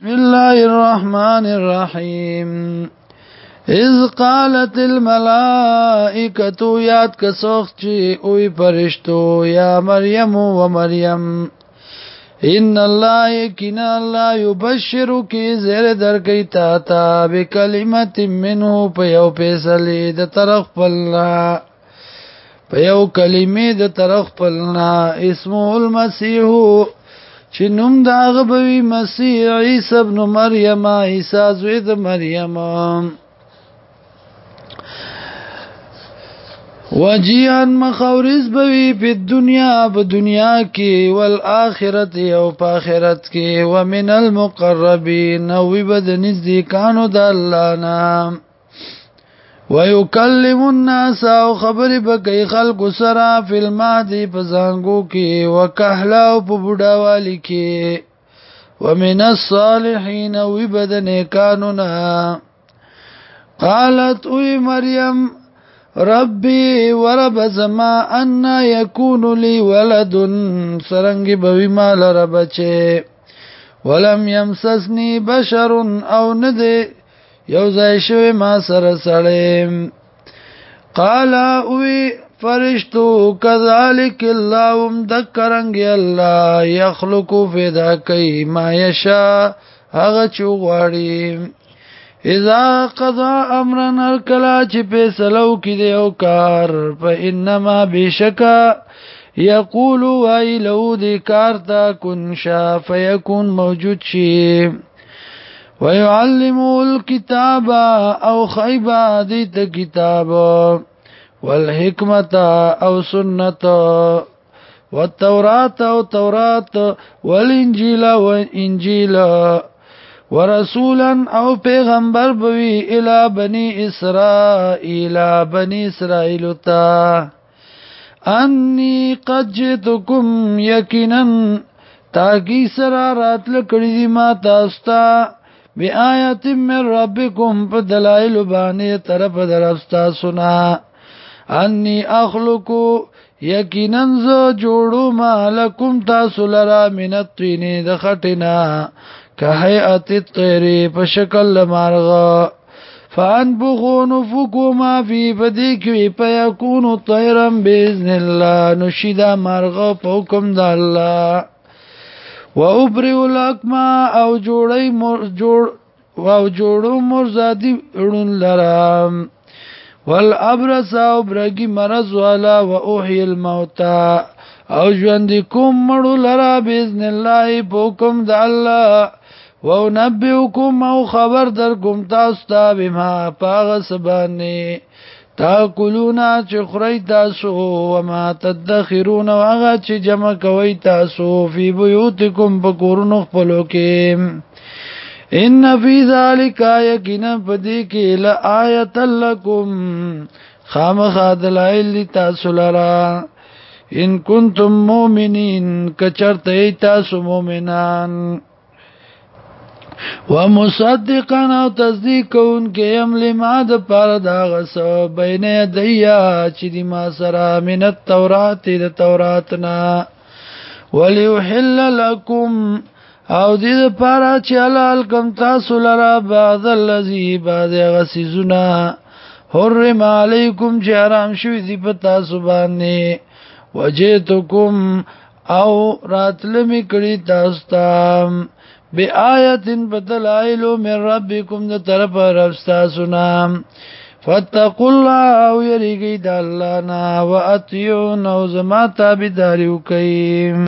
بسم الله الرحمن الرحيم اذ قالت الملائكه یاد کسوخ چی اوې پرشتو یا مریم و مریم ان الله کنا الله يبشرك زیر درکې تا تا بکلمت منه په یو پیسلې د طرف پلنا په یو کلمې د طرف پلنا اسمه المسيح چې نوم دا غبوي مسیح عیسی ابن مریم عیسی زوی د مریم وجیان مخاورز بوي په دنیا په دنیا کې ول اخرت او په اخرت کې ومن المقربین او بد نزدې کانو د الله نام ويكلم الناس او خبرې به کوي خلکو سره فلمادي په زانګو کې وکهله او په بوډاوالی کې ومن الصالحين وبدن كاننا قالت اي مريم ربي ورب زما ان يكون لي ولد سرنگ بوي مال ربچه ولم يمسسني بشر او ندي یو ځای شوی ما سره سړی قال او فرشتو کذالک الله ام ذکرنګ الله يخلق فدا کوي ما یشا هغه چوغړی اذا قضا امرن الکلا چې فیصلو کې دی او کار فانما بشکا یقول وای لو دی کار تا کن شا فیکون موجود شي ويعلمه الكتاب او خيبا ديت كتاب والحكمة او سنة والتوراة او توراة والانجيل وانجيل ورسولا او پیغمبر بوي الى بني اسرائيل بني اسرائيل تا اني قد جئتكم يقينا تاګي سره راتل کړی ما تاسو ته بی آیت من ربکم په دلایل باندې طرف درستا سنا انی اخلقو یقینا ز جوړو مالکم تاسو لرا منتینه د خټینا که هیئت الطیر په شکل مارغه فانبغو نفکو ما فی بدی کوي پیکونو طیرم باذن الله نشیدا مرغه په حکم د الله و ابرئ الاکما او جوړی مر جوړ او جوړو مرزادی اړون لرم والابرس او برګي مرز والا و اوحي الموتى او ژوند کوم مړو لرا باذن الله بوکم د الله و نبئکم او خبر در کوم تاسو ته بما پاغس باندې تاکلونا چې خوري تاسو او ما تدخرون هغه چې جمع کوي تاسو فی بیوتکم بکورن خپلو کې ان فی ذلک یقینا پدې کې لآیت لکم خامخا دلائل تاسو لرا ان کنتم مؤمنین کچرته تاسو مؤمنان ومصدقا او تصدیق کون کې يم لما د پر دا غسو بین دیا چې دی ما سره من التورات د توراتنا وليحل لكم او دې لپاره چې حلال کم تاسو لره بعض الذي بعض غسزنا حرم علیکم چې حرام شوی دی په تاسو باندې وجئتکم او راتلمی کړی تاسو ته بآیتن بدلائلو من ربکم د طرف رب تاسو نام فتقوا الله او یریږئ د الله نه واتیو نو زما تابعداري وکئ